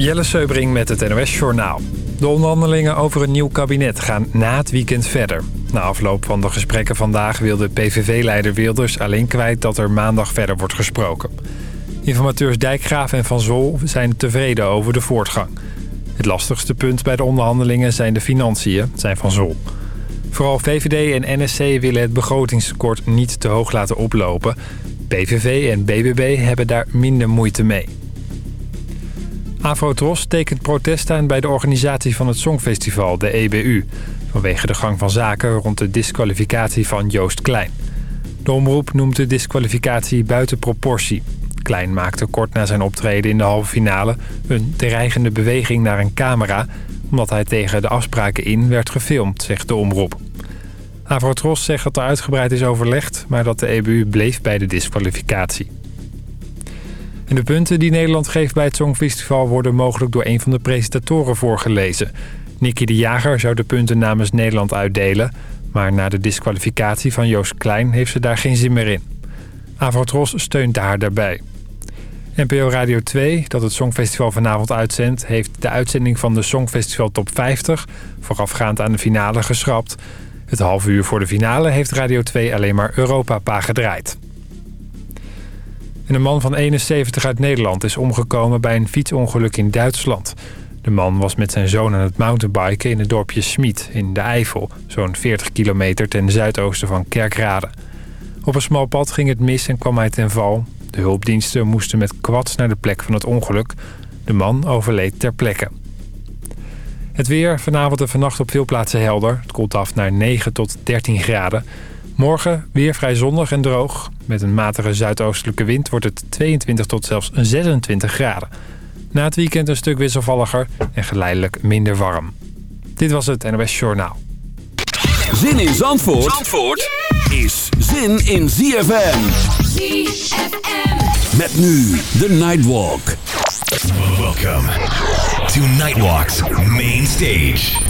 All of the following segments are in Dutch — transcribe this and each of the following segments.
Jelle Seubring met het NOS Journaal. De onderhandelingen over een nieuw kabinet gaan na het weekend verder. Na afloop van de gesprekken vandaag wilde PVV-leider Wilders alleen kwijt dat er maandag verder wordt gesproken. Informateurs Dijkgraaf en Van Zol zijn tevreden over de voortgang. Het lastigste punt bij de onderhandelingen zijn de financiën, zijn Van Zol. Vooral VVD en NSC willen het begrotingstekort niet te hoog laten oplopen. PVV en BBB hebben daar minder moeite mee. Afrotros tekent protest aan bij de organisatie van het Songfestival, de EBU... vanwege de gang van zaken rond de disqualificatie van Joost Klein. De omroep noemt de disqualificatie buiten proportie. Klein maakte kort na zijn optreden in de halve finale... een dreigende beweging naar een camera... omdat hij tegen de afspraken in werd gefilmd, zegt de omroep. Avrotros zegt dat er uitgebreid is overlegd... maar dat de EBU bleef bij de disqualificatie. De punten die Nederland geeft bij het Songfestival... worden mogelijk door een van de presentatoren voorgelezen. Nicky de Jager zou de punten namens Nederland uitdelen... maar na de disqualificatie van Joost Klein heeft ze daar geen zin meer in. Avrotros steunt haar daarbij. NPO Radio 2, dat het Songfestival vanavond uitzendt... heeft de uitzending van de Songfestival Top 50... voorafgaand aan de finale geschrapt. Het half uur voor de finale heeft Radio 2 alleen maar Europa gedraaid. En een man van 71 uit Nederland is omgekomen bij een fietsongeluk in Duitsland. De man was met zijn zoon aan het mountainbiken in het dorpje Smit in de Eifel... zo'n 40 kilometer ten zuidoosten van Kerkrade. Op een smal pad ging het mis en kwam hij ten val. De hulpdiensten moesten met kwads naar de plek van het ongeluk. De man overleed ter plekke. Het weer vanavond en vannacht op veel plaatsen helder. Het koelt af naar 9 tot 13 graden. Morgen weer vrij zonnig en droog. Met een matige zuidoostelijke wind wordt het 22 tot zelfs 26 graden. Na het weekend een stuk wisselvalliger en geleidelijk minder warm. Dit was het NOS Journaal. Zin in Zandvoort, Zandvoort is zin in ZFM. ZFM. Met nu de Nightwalk. Welcome to Nightwalk's main stage.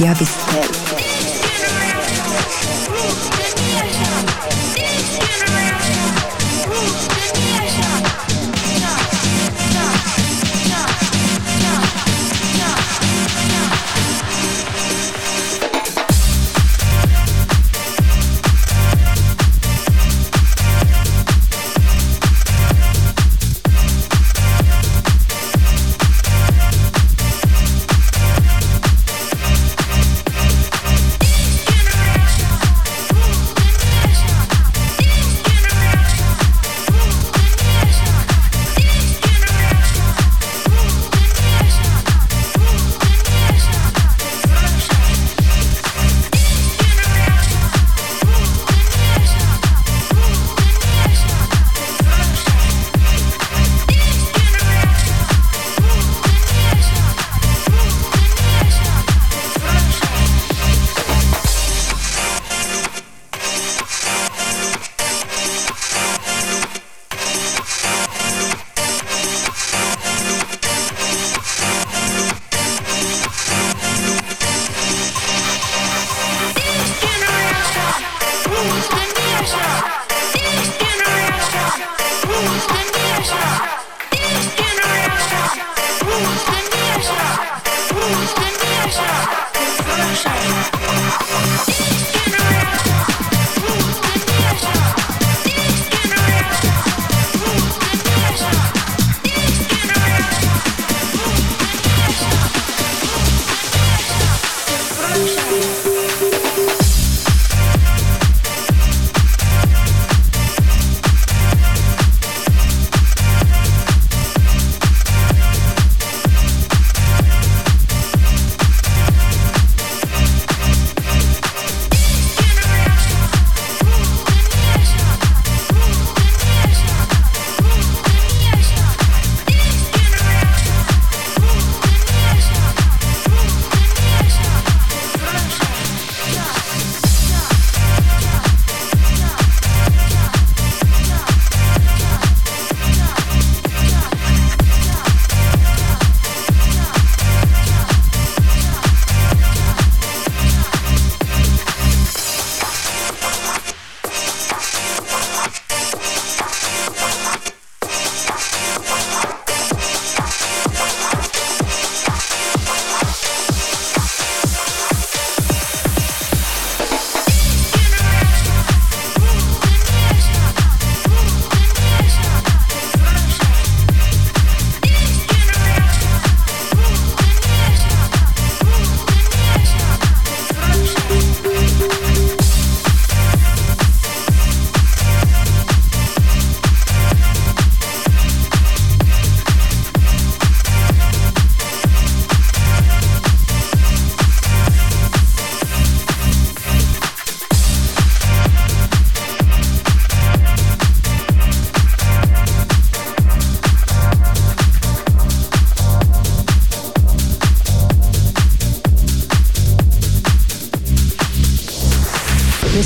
Chiavis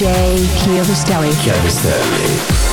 DJ Chiavistelli. Chiavistelli.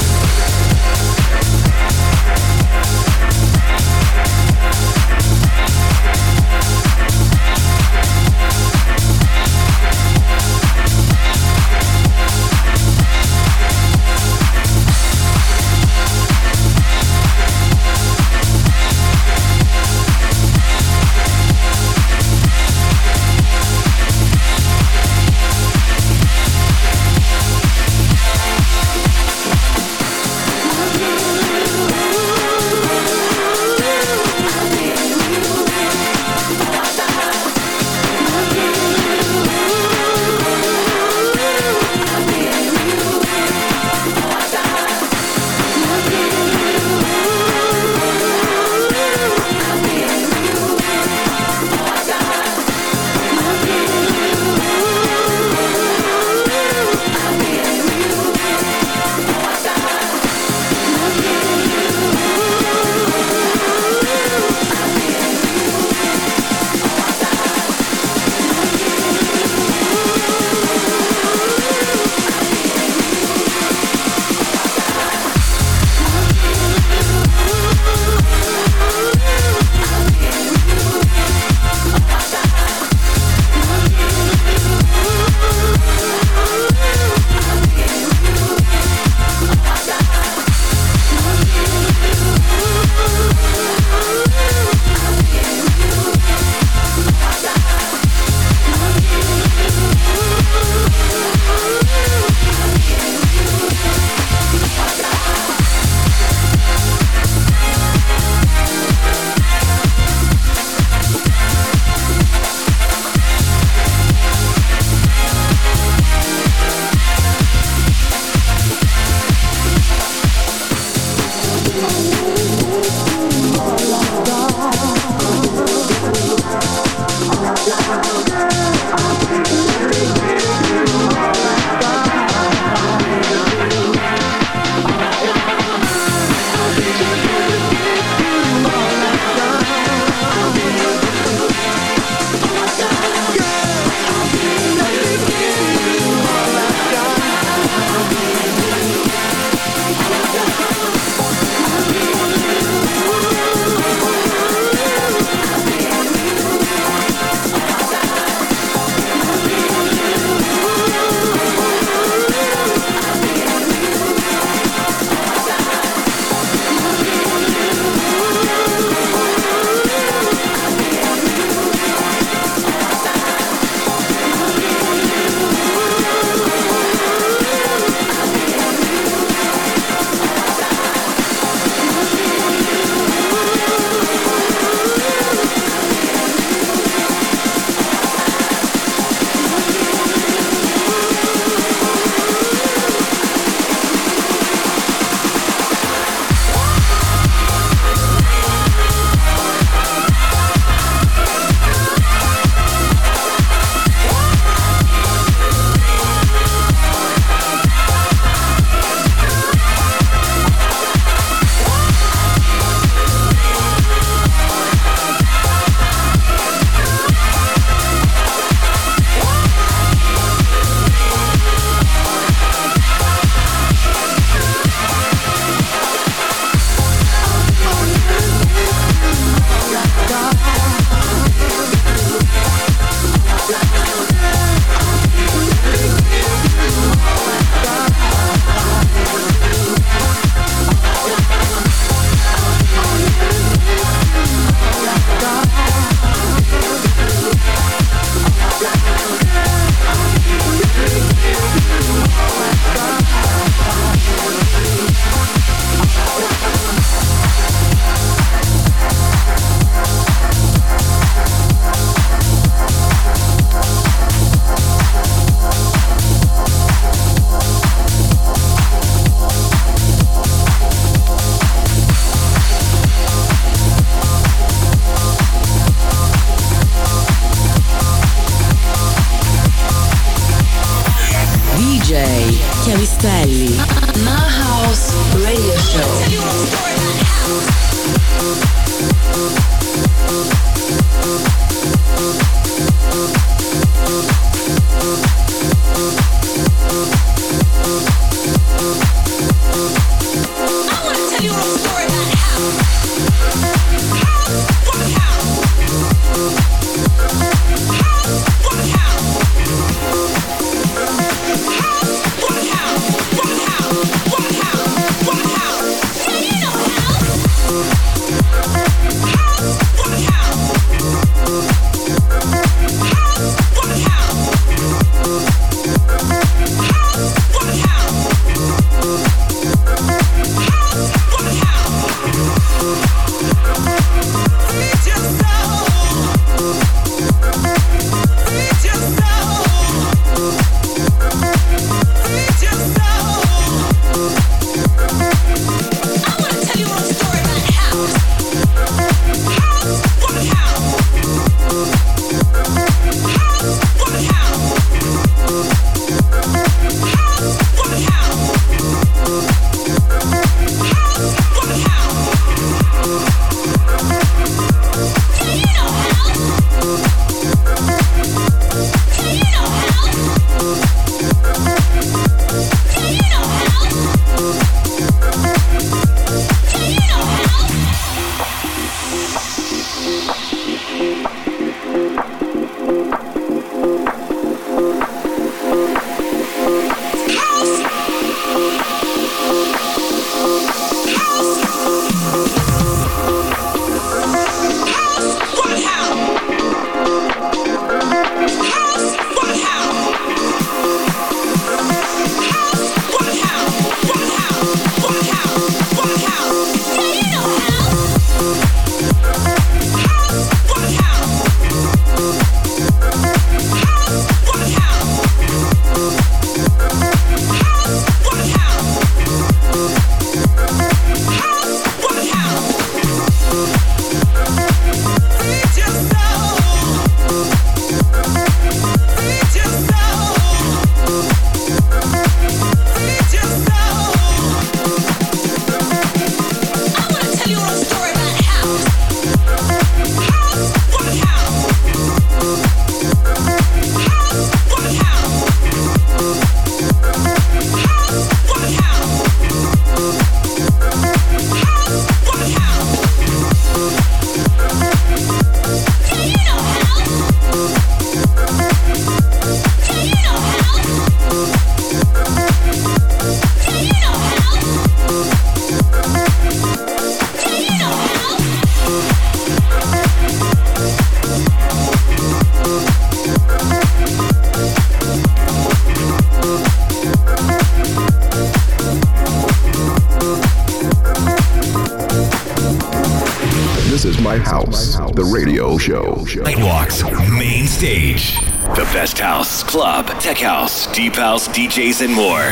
Tech house, deep house, DJs, and more.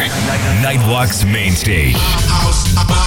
Nightwalk's main stage.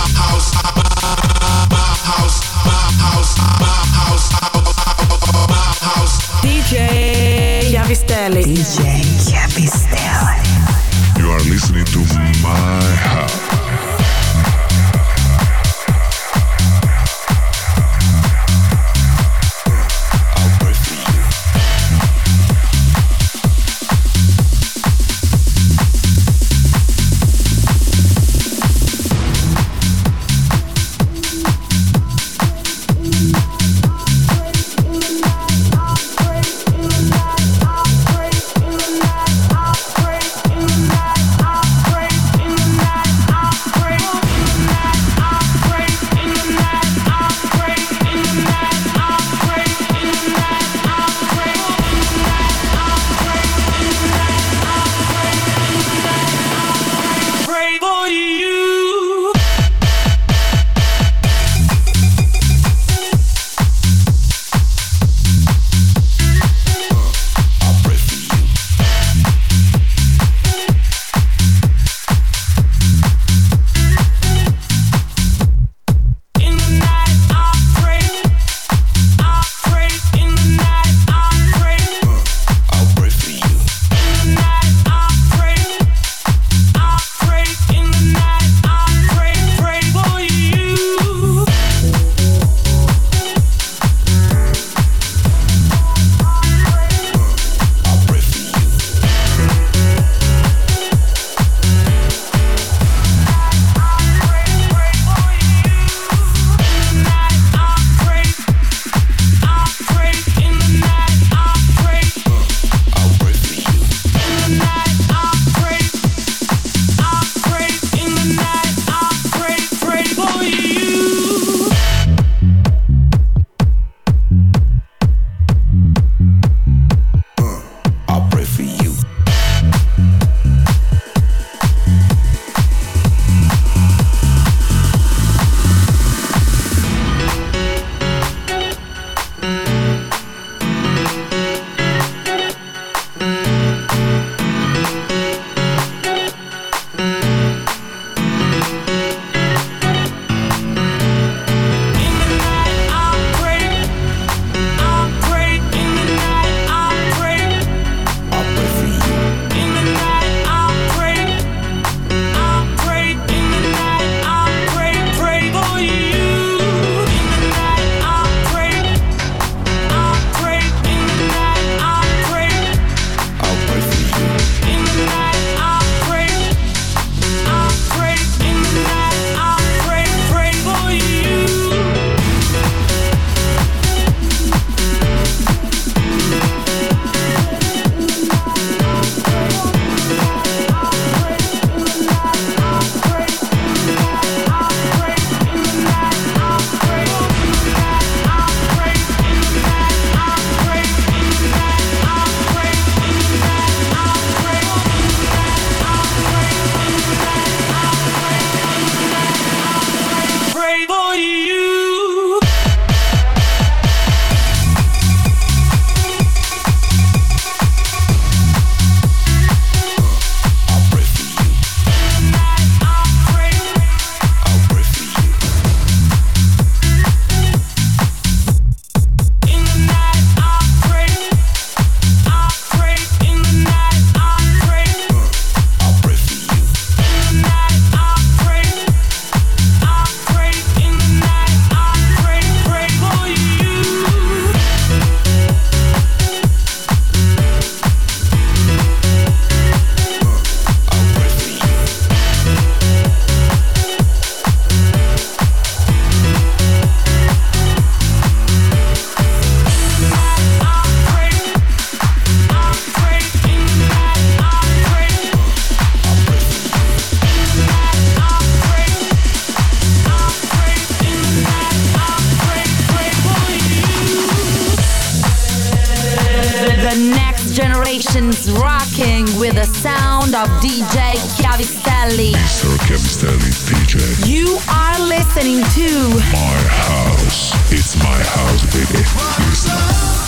Vibrations rocking with the sound of DJ Chiavistelli. Mr. Chiavistelli DJ. You are listening to My House. It's my house, baby.